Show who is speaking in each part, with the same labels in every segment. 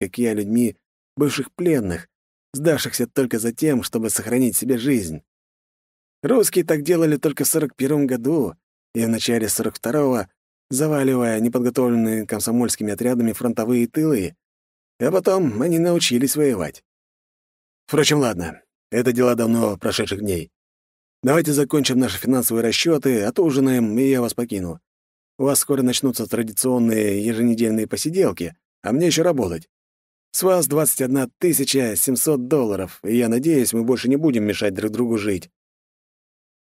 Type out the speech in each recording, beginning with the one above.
Speaker 1: как я, людьми бывших пленных, сдавшихся только за тем, чтобы сохранить себе жизнь. Русские так делали только в 41 году и в начале 42-го, заваливая неподготовленные комсомольскими отрядами фронтовые тылы, а потом они научились воевать. Впрочем, ладно, это дела давно прошедших дней. Давайте закончим наши финансовые расчеты, отужинаем, и я вас покину. У вас скоро начнутся традиционные еженедельные посиделки, а мне еще работать. С вас 21 700 долларов, и я надеюсь, мы больше не будем мешать друг другу жить.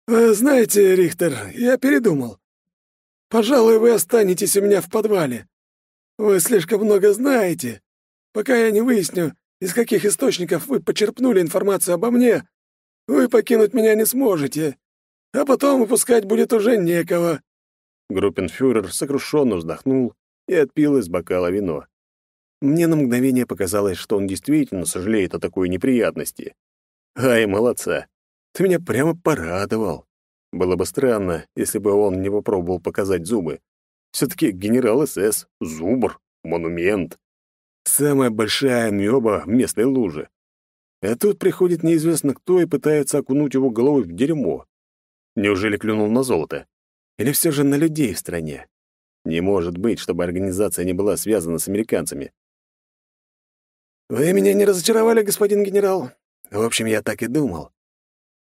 Speaker 2: Вы знаете, Рихтер, я передумал. Пожалуй, вы останетесь у меня в подвале. Вы слишком много знаете. Пока я не выясню, из каких источников вы почерпнули информацию обо мне, вы покинуть меня не сможете, а потом выпускать будет уже некого».
Speaker 1: Группенфюрер сокрушенно вздохнул и отпил из бокала вино. Мне на мгновение показалось, что он действительно сожалеет о такой неприятности. Ай, молодца! Ты меня прямо порадовал. Было бы странно, если бы он не попробовал показать зубы. Все-таки генерал СС, зубр, монумент. Самая большая мёба в местной луже. А тут приходит неизвестно кто и пытается окунуть его головой в дерьмо. Неужели клюнул на золото? Или все же на людей в стране? Не может быть, чтобы организация не была связана с американцами. «Вы меня не разочаровали, господин генерал? В общем, я так и думал.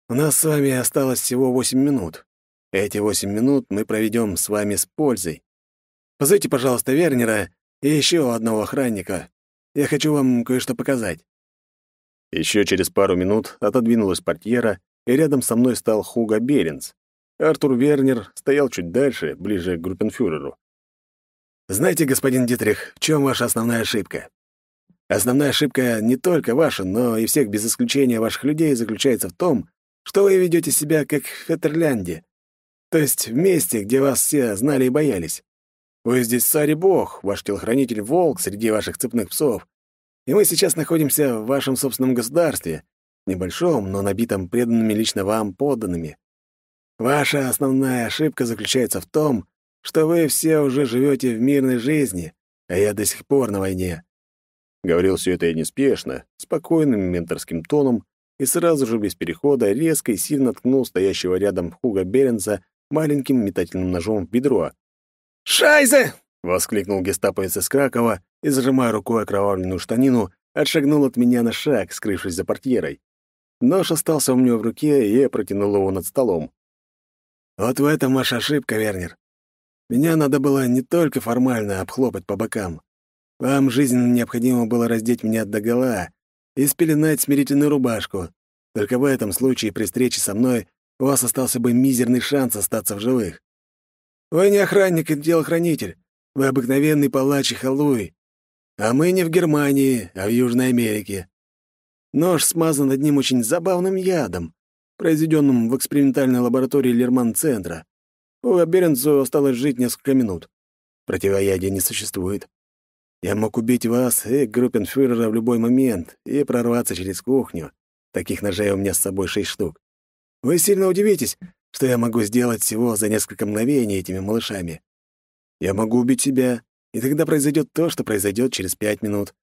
Speaker 1: У нас с вами осталось всего восемь минут. Эти восемь минут мы проведем с вами с пользой. Позовите, пожалуйста, Вернера и еще одного охранника. Я хочу вам кое-что показать». Еще через пару минут отодвинулась портьера, и рядом со мной стал Хуга Беренц. Артур Вернер стоял чуть дальше, ближе к группенфюреру. «Знаете, господин Дитрих, в чем ваша основная ошибка? Основная ошибка не только ваша, но и всех без исключения ваших людей заключается в том, что вы ведете себя как в Фетерлянде, то есть в месте, где вас все знали и боялись. Вы здесь царь и бог, ваш телохранитель — волк среди ваших цепных псов, и мы сейчас находимся в вашем собственном государстве, небольшом, но набитом преданными лично вам подданными. Ваша основная ошибка заключается в том, что вы все уже живете в мирной жизни, а я до сих пор на войне». Говорил все это я неспешно, спокойным менторским тоном, и сразу же без перехода резко и сильно ткнул стоящего рядом Хуга Беренса маленьким метательным ножом в бедро. «Шайзе!» — воскликнул гестаповец из Кракова и, зажимая рукой окровавленную штанину, отшагнул от меня на шаг, скрывшись за портьерой. Нож остался у меня в руке, и я протянул его над столом. «Вот в этом ваша ошибка, Вернер. Меня надо было не только формально обхлопать по бокам. Вам жизненно необходимо было раздеть меня догола и спеленать смирительную рубашку. Только в этом случае при встрече со мной у вас остался бы мизерный шанс остаться в живых. Вы не охранник и телохранитель. Вы обыкновенный палач и халуй. А мы не в Германии, а в Южной Америке. Нож смазан одним очень забавным ядом, произведенным в экспериментальной лаборатории Лерман-центра. У Беренцу осталось жить несколько минут. Противоядия не существует. Я мог убить вас и группенфюрера в любой момент и прорваться через кухню. Таких ножей у меня с собой шесть штук. Вы сильно удивитесь, что я могу сделать всего за несколько мгновений этими малышами. Я могу убить себя, и тогда произойдет то, что произойдет через пять минут.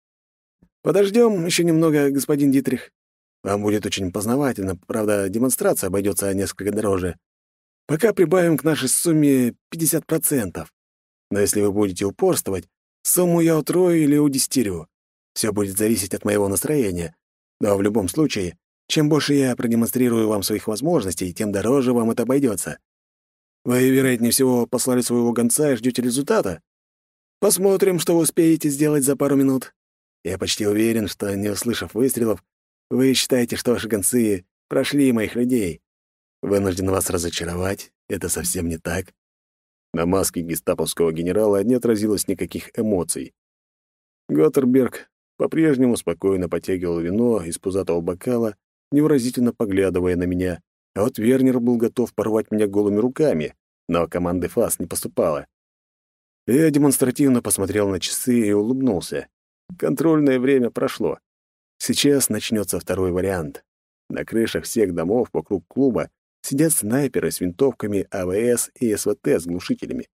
Speaker 1: Подождем еще немного, господин Дитрих. Вам будет очень познавательно, правда, демонстрация обойдется несколько дороже. Пока прибавим к нашей сумме 50%. Но если вы будете упорствовать, сумму я утрою или удестерю. Все будет зависеть от моего настроения. Но в любом случае, чем больше я продемонстрирую вам своих возможностей, тем дороже вам это обойдется. Вы, вероятнее всего, послали своего гонца и ждете результата? Посмотрим, что вы успеете сделать за пару минут. Я почти уверен, что, не услышав выстрелов, вы считаете, что ваши гонцы прошли моих людей. Вынужден вас разочаровать. Это совсем не так. На маске гестаповского генерала не отразилось никаких эмоций. Готтерберг по-прежнему спокойно потягивал вино из пузатого бокала, невыразительно поглядывая на меня, а вот Вернер был готов порвать меня голыми руками, но команды ФАС не поступало. Я демонстративно посмотрел на часы и улыбнулся. Контрольное время прошло. Сейчас начнется второй вариант. На крышах всех домов вокруг клуба сидят снайперы с винтовками АВС и СВТ с глушителями.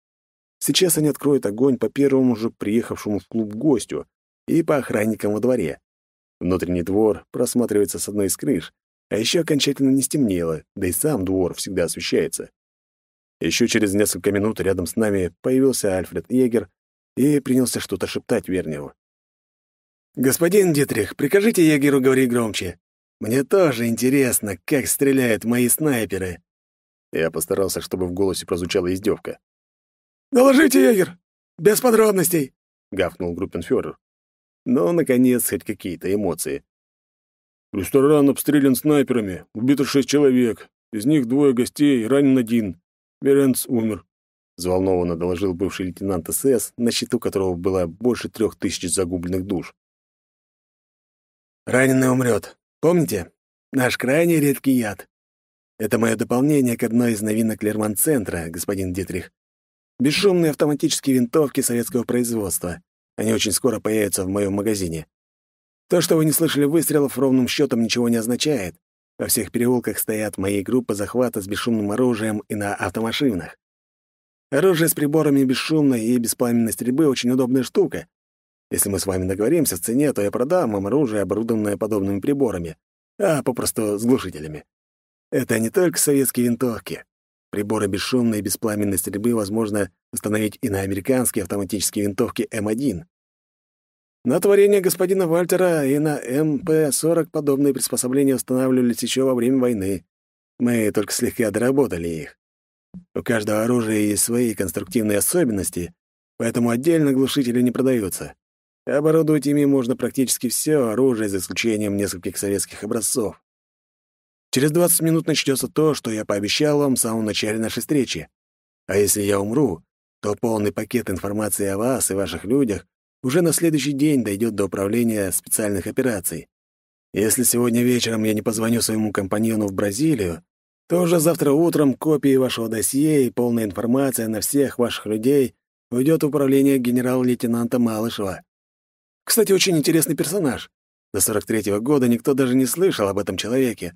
Speaker 1: Сейчас они откроют огонь по первому же приехавшему в клуб гостю, и по охранникам во дворе. Внутренний двор просматривается с одной из крыш, а еще окончательно не стемнело, да и сам двор всегда освещается. Еще через несколько минут рядом с нами появился Альфред Егер и принялся что-то шептать Верневу. «Господин Дитрих, прикажите егеру говорить громче. Мне тоже интересно, как стреляют мои снайперы». Я постарался, чтобы в голосе прозвучала издевка.
Speaker 2: «Доложите, егер! Без подробностей!»
Speaker 1: — гавкнул группенфюрер. Но, наконец, хоть какие-то эмоции.
Speaker 3: «Ресторан обстрелян снайперами. Убито шесть человек. Из них двое гостей, ранен один. Беренц умер», — взволнованно доложил бывший лейтенант СС, на счету которого было больше трех тысяч загубленных душ.
Speaker 1: Раненый умрет. Помните? Наш крайне редкий яд. Это мое дополнение к одной из новинок Лерман-центра, господин Дитрих. Бесшумные автоматические винтовки советского производства. Они очень скоро появятся в моем магазине. То, что вы не слышали выстрелов, ровным счетом ничего не означает. Во всех переулках стоят мои группы захвата с бесшумным оружием и на автомашинах. Оружие с приборами бесшумной и беспламенной стрельбы — очень удобная штука. Если мы с вами договоримся в цене, то я продам вам оружие, оборудованное подобными приборами, а попросту с глушителями. Это не только советские винтовки. Приборы бесшумной и беспламенной стрельбы возможно установить и на американские автоматические винтовки М1. На творение господина Вальтера и на МП-40 подобные приспособления устанавливались еще во время войны. Мы только слегка доработали их. У каждого оружия есть свои конструктивные особенности, поэтому отдельно глушители не продаются. Оборудовать ими можно практически все оружие, за исключением нескольких советских образцов. Через 20 минут начнется то, что я пообещал вам в самом начале нашей встречи. А если я умру, то полный пакет информации о вас и ваших людях уже на следующий день дойдет до управления специальных операций. Если сегодня вечером я не позвоню своему компаньону в Бразилию, то уже завтра утром копии вашего досье и полная информация на всех ваших людей уйдет в управление генерал-лейтенанта Малышева. Кстати, очень интересный персонаж. До 43-го года никто даже не слышал об этом человеке.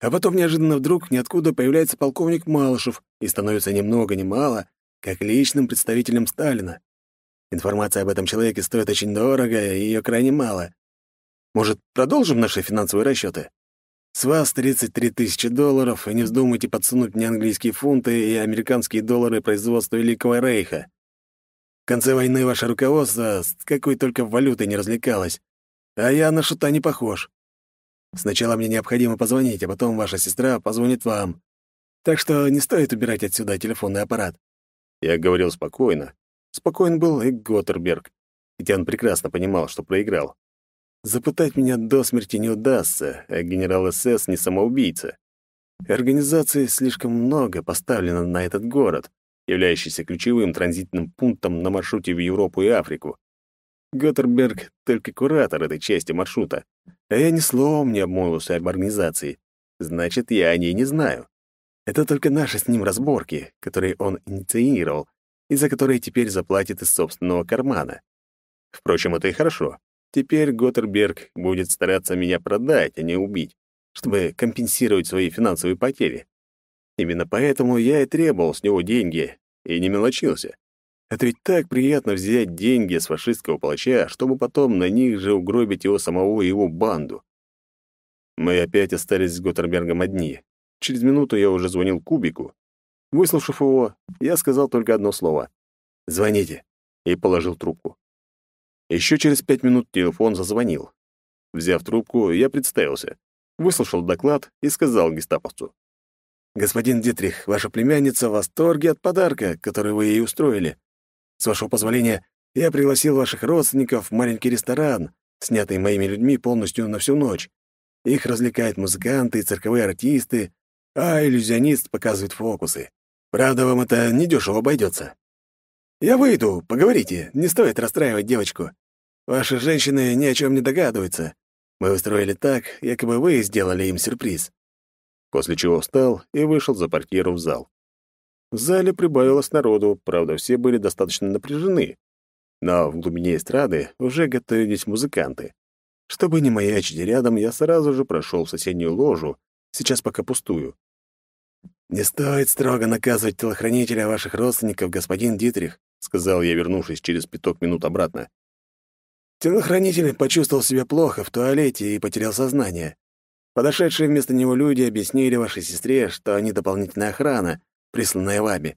Speaker 1: А потом неожиданно вдруг ниоткуда появляется полковник Малышев и становится ни много ни мало, как личным представителем Сталина. Информация об этом человеке стоит очень дорого, и ее крайне мало. Может, продолжим наши финансовые расчеты? С вас 33 тысячи долларов, и не вздумайте подсунуть мне английские фунты и американские доллары производства Великого Рейха. В конце войны ваше руководство с какой только валютой не развлекалось, а я на шута не похож. Сначала мне необходимо позвонить, а потом ваша сестра позвонит вам. Так что не стоит убирать отсюда телефонный аппарат». Я говорил спокойно. Спокоен был и Готтерберг, хотя он прекрасно понимал, что проиграл. Запытать меня до смерти не удастся, а генерал СС не самоубийца. Организации слишком много поставлено на этот город, являющийся ключевым транзитным пунктом на маршруте в Европу и Африку. Готтерберг — только куратор этой части маршрута, а я ни словом не обмолвился об организации. Значит, я о ней не знаю. Это только наши с ним разборки, которые он инициировал, и за которые теперь заплатит из собственного кармана. Впрочем, это и хорошо. Теперь Готтерберг будет стараться меня продать, а не убить, чтобы компенсировать свои финансовые потери. Именно поэтому я и требовал с него деньги и не мелочился. Это ведь так приятно взять деньги с фашистского палача, чтобы потом на них же угробить его самого и его банду. Мы опять остались с Готтербергом одни. Через минуту я уже звонил Кубику. Выслушав его, я сказал только одно слово. «Звоните», и положил трубку. Еще через пять минут телефон зазвонил. Взяв трубку, я представился, выслушал доклад и сказал гестаповцу. «Господин Дитрих, ваша племянница в восторге от подарка, который вы ей устроили. С вашего позволения, я пригласил ваших родственников в маленький ресторан, снятый моими людьми полностью на всю ночь. Их развлекают музыканты и цирковые артисты, а иллюзионист показывает фокусы. Правда, вам это недешево обойдется. Я выйду, поговорите, не стоит расстраивать девочку. Ваши женщины ни о чем не догадываются. Мы устроили так, якобы вы сделали им сюрприз после чего встал и вышел за портьеру в зал. В зале прибавилось народу, правда, все были достаточно напряжены. Но в глубине эстрады уже готовились музыканты. Чтобы не маячить рядом, я сразу же прошел в соседнюю ложу, сейчас пока пустую. «Не стоит строго наказывать телохранителя ваших родственников, господин Дитрих», сказал я, вернувшись через пяток минут обратно. Телохранитель почувствовал себя плохо в туалете и потерял сознание. Подошедшие вместо него люди объяснили вашей сестре, что они дополнительная охрана, присланная вами.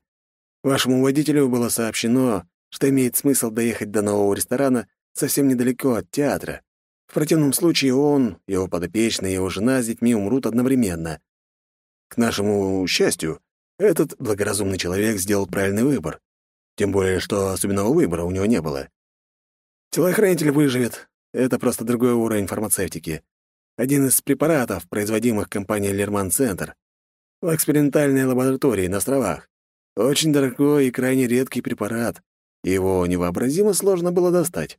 Speaker 1: Вашему водителю было сообщено, что имеет смысл доехать до нового ресторана совсем недалеко от театра. В противном случае он, его подопечный и его жена с детьми умрут одновременно. К нашему счастью, этот благоразумный человек сделал правильный выбор. Тем более, что особенного выбора у него не было. Телохранитель выживет. Это просто другой уровень фармацевтики. Один из препаратов, производимых компанией Лерман Центр. В экспериментальной лаборатории на островах. Очень дорогой и крайне редкий препарат. Его невообразимо сложно было достать.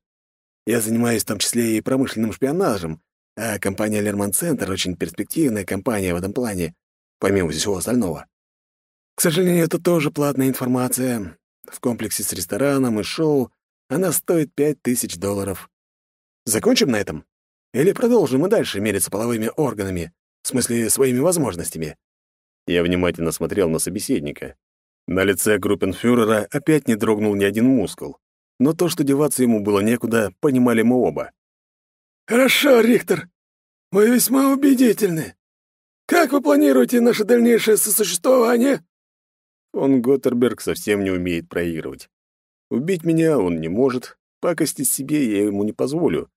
Speaker 1: Я занимаюсь в том числе и промышленным шпионажем, а компания Лерман Центр очень перспективная компания в этом плане, помимо всего остального. К сожалению, это тоже платная информация. В комплексе с рестораном и шоу она стоит пять тысяч долларов. Закончим на этом? Или продолжим и дальше мериться половыми органами, в смысле, своими возможностями?» Я внимательно смотрел на собеседника. На лице группенфюрера опять не дрогнул ни один мускул. Но то, что деваться ему было некуда, понимали мы оба.
Speaker 2: «Хорошо, Рихтер. Вы весьма убедительны. Как вы планируете наше дальнейшее сосуществование?»
Speaker 1: Он Готтерберг совсем не умеет проигрывать. Убить меня он не может, пакостить себе я ему не позволю.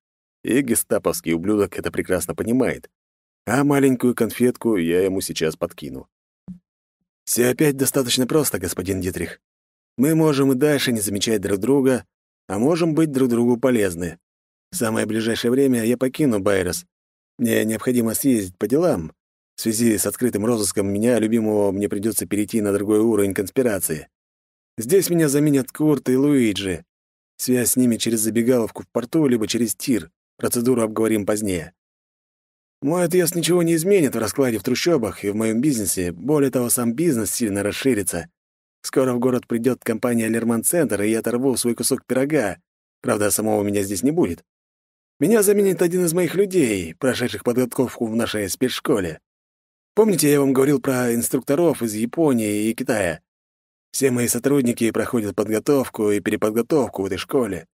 Speaker 1: И гестаповский ублюдок это прекрасно понимает. А маленькую конфетку я ему сейчас подкину. Все опять достаточно просто, господин Дитрих. Мы можем и дальше не замечать друг друга, а можем быть друг другу полезны. В самое ближайшее время я покину Байрос. Мне необходимо съездить по делам. В связи с открытым розыском меня, любимого, мне придется перейти на другой уровень конспирации. Здесь меня заменят Курт и Луиджи. Связь с ними через забегаловку в порту, либо через тир. Процедуру обговорим позднее. Мой отъезд ничего не изменит в раскладе в трущобах и в моем бизнесе. Более того, сам бизнес сильно расширится. Скоро в город придет компания Лерман Центр, и я оторву свой кусок пирога. Правда, самого меня здесь не будет. Меня заменит один из моих людей, прошедших подготовку в нашей спецшколе. Помните, я вам говорил про инструкторов из Японии и Китая? Все мои сотрудники проходят подготовку и переподготовку в этой школе.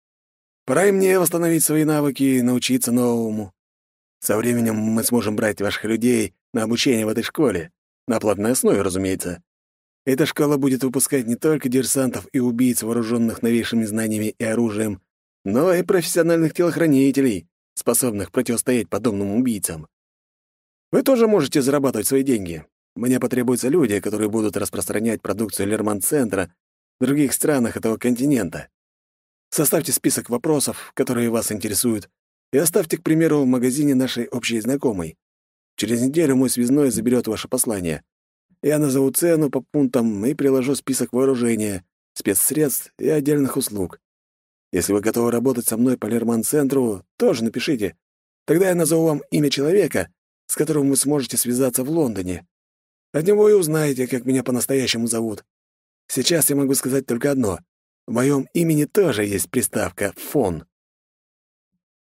Speaker 1: Пора и мне восстановить свои навыки и научиться новому. Со временем мы сможем брать ваших людей на обучение в этой школе. На платной основе, разумеется. Эта школа будет выпускать не только диверсантов и убийц, вооруженных новейшими знаниями и оружием, но и профессиональных телохранителей, способных противостоять подобным убийцам. Вы тоже можете зарабатывать свои деньги. Мне потребуются люди, которые будут распространять продукцию Лерман-центра в других странах этого континента. Составьте список вопросов, которые вас интересуют, и оставьте, к примеру, в магазине нашей общей знакомой. Через неделю мой связной заберет ваше послание. Я назову цену по пунктам и приложу список вооружения, спецсредств и отдельных услуг. Если вы готовы работать со мной по Лерман-центру, тоже напишите. Тогда я назову вам имя человека, с которым вы сможете связаться в Лондоне. От него и узнаете, как меня по-настоящему зовут. Сейчас я могу сказать только одно. В моем имени тоже есть приставка «фон».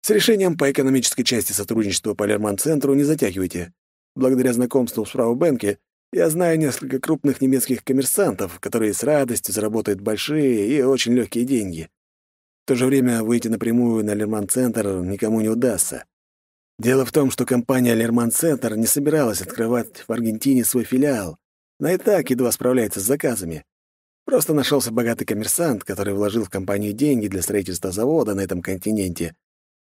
Speaker 1: С решением по экономической части сотрудничества по Лерман-центру не затягивайте. Благодаря знакомству с Фрау Бенке я знаю несколько крупных немецких коммерсантов, которые с радостью заработают большие и очень легкие деньги. В то же время выйти напрямую на Лерман-центр никому не удастся. Дело в том, что компания Лерман Центр не собиралась открывать в Аргентине свой филиал. Она и так едва справляется с заказами. Просто нашелся богатый коммерсант, который вложил в компанию деньги для строительства завода на этом континенте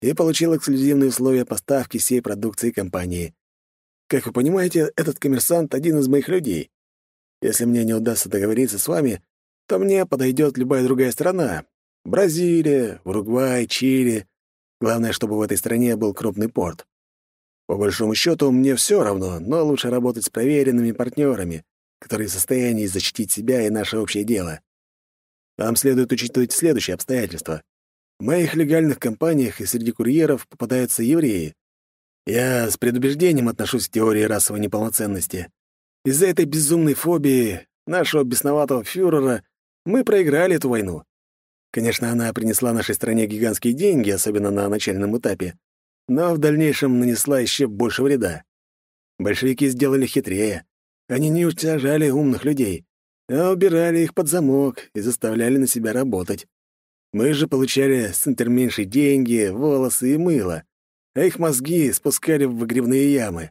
Speaker 1: и получил эксклюзивные условия поставки всей продукции компании. Как вы понимаете, этот коммерсант — один из моих людей. Если мне не удастся договориться с вами, то мне подойдет любая другая страна. Бразилия, Уругвай, Чили, Главное, чтобы в этой стране был крупный порт. По большому счету, мне все равно, но лучше работать с проверенными партнерами, которые в состоянии защитить себя и наше общее дело. Вам следует учитывать следующие обстоятельства. В моих легальных компаниях и среди курьеров попадаются евреи. Я с предубеждением отношусь к теории расовой неполноценности. Из-за этой безумной фобии нашего бесноватого фюрера мы проиграли эту войну. Конечно, она принесла нашей стране гигантские деньги, особенно на начальном этапе, но в дальнейшем нанесла еще больше вреда. Большевики сделали хитрее. Они не уничтожали умных людей, а убирали их под замок и заставляли на себя работать. Мы же получали с интерменьшей деньги, волосы и мыло, а их мозги спускали в выгребные ямы.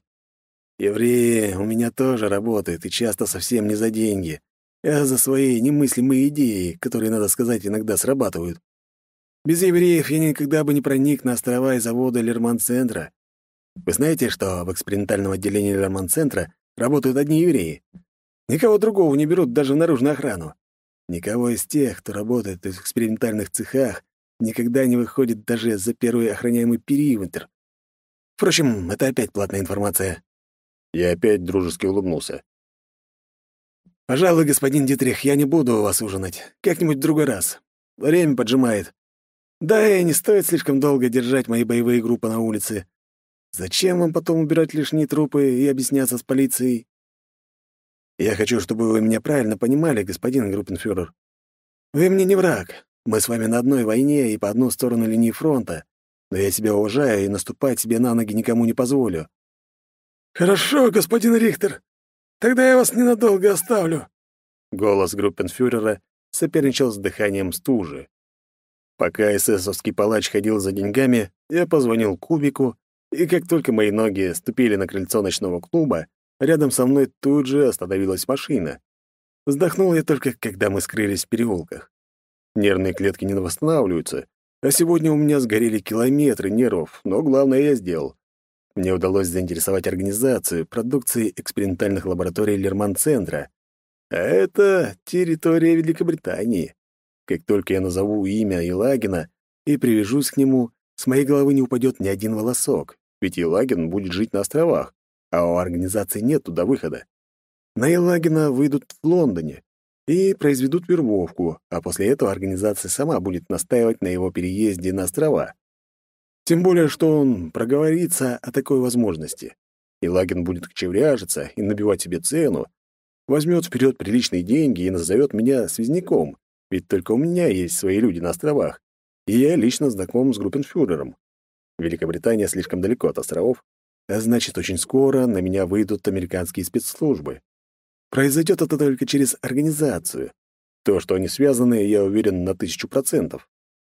Speaker 1: Евреи у меня тоже работают, и часто совсем не за деньги, а за свои немыслимые идеи, которые, надо сказать, иногда срабатывают. Без евреев я никогда бы не проник на острова и заводы Лерман-центра. Вы знаете, что в экспериментальном отделении Лерман-центра работают одни евреи? Никого другого не берут даже в наружную охрану. Никого из тех, кто работает в экспериментальных цехах, никогда не выходит даже за первый охраняемый периметр. Впрочем, это опять платная информация. Я опять дружески улыбнулся. «Пожалуй, господин Дитрих, я не буду у вас ужинать. Как-нибудь в другой раз. Время поджимает. Да, и не стоит слишком долго держать мои боевые группы на улице. Зачем вам потом убирать лишние трупы и объясняться с полицией? Я хочу, чтобы вы меня правильно понимали, господин группенфюрер. Вы мне не враг. Мы с вами на одной войне и по одну сторону линии фронта. Но я себя уважаю и наступать себе на ноги никому не позволю.
Speaker 2: «Хорошо, господин Рихтер. Тогда я вас ненадолго оставлю».
Speaker 1: Голос группенфюрера соперничал с дыханием стужи. Пока эсэсовский палач ходил за деньгами, я позвонил Кубику, и как только мои ноги ступили на крыльцо ночного клуба, рядом со мной тут же остановилась машина. Вздохнул я только, когда мы скрылись в переулках. Нервные клетки не восстанавливаются, а сегодня у меня сгорели километры нервов, но главное я сделал. Мне удалось заинтересовать организацию продукции экспериментальных лабораторий Лерман-центра. А это территория Великобритании. Как только я назову имя Елагина и привяжусь к нему, с моей головы не упадет ни один волосок, ведь Елагин будет жить на островах, а у организации нет туда выхода. На Елагина выйдут в Лондоне и произведут вербовку, а после этого организация сама будет настаивать на его переезде на острова. Тем более, что он проговорится о такой возможности. И Лагин будет кочевряжиться и набивать себе цену, возьмет вперед приличные деньги и назовет меня связняком, ведь только у меня есть свои люди на островах, и я лично знаком с группенфюрером. Великобритания слишком далеко от островов, а значит, очень скоро на меня выйдут американские спецслужбы. Произойдет это только через организацию. То, что они связаны, я уверен на тысячу процентов.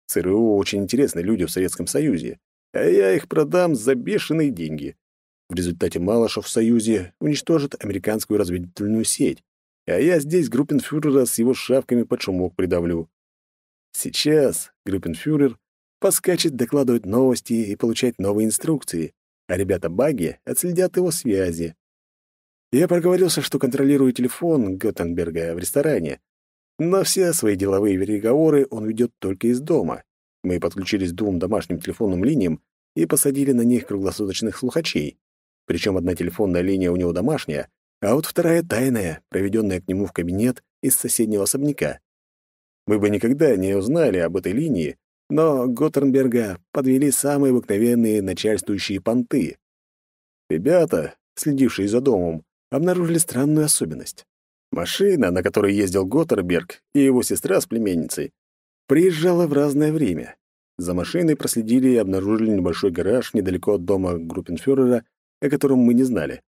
Speaker 1: ЦРУ очень интересные люди в Советском Союзе, а я их продам за бешеные деньги. В результате Малышев в Союзе уничтожит американскую разведывательную сеть, а я здесь группенфюрера с его шавками под шумок придавлю. Сейчас группенфюрер поскачет докладывать новости и получать новые инструкции, а ребята-баги отследят его связи. Я проговорился, что контролирую телефон Готтенберга в ресторане, но все свои деловые переговоры он ведет только из дома. Мы подключились к двум домашним телефонным линиям и посадили на них круглосуточных слухачей. Причем одна телефонная линия у него домашняя, а вот вторая тайная, проведенная к нему в кабинет из соседнего особняка. Мы бы никогда не узнали об этой линии, но Готтернберга подвели самые обыкновенные начальствующие понты. Ребята, следившие за домом, обнаружили странную особенность. Машина, на которой ездил Готтерберг и его сестра с племенницей, приезжала в разное время. За машиной проследили и обнаружили небольшой гараж недалеко от дома группенфюрера, о котором мы не знали.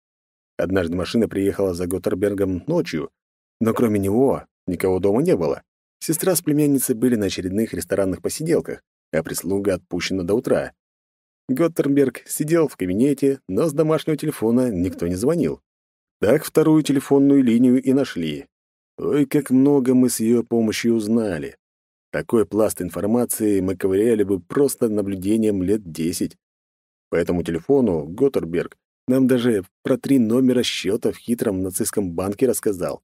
Speaker 1: Однажды машина приехала за Готтербергом ночью, но кроме него никого дома не было. Сестра с племянницей были на очередных ресторанных посиделках, а прислуга отпущена до утра. Готтерберг сидел в кабинете, но с домашнего телефона никто не звонил. Так вторую телефонную линию и нашли. Ой, как много мы с ее помощью узнали. Такой пласт информации мы ковыряли бы просто наблюдением лет десять. По этому телефону Готтерберг нам даже про три номера счета в хитром нацистском банке рассказал.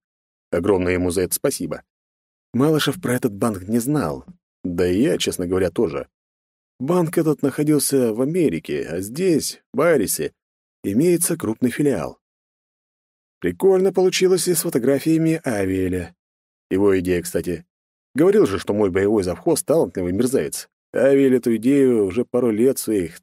Speaker 1: Огромное ему за это спасибо. Малышев про этот банк не знал. Да и я, честно говоря, тоже. Банк этот находился в Америке, а здесь, в Айрисе, имеется крупный филиал. Прикольно получилось и с фотографиями Авиэля. Его идея, кстати. Говорил же, что мой боевой завхоз — талантливый мерзавец. Авиэль эту идею уже пару лет своих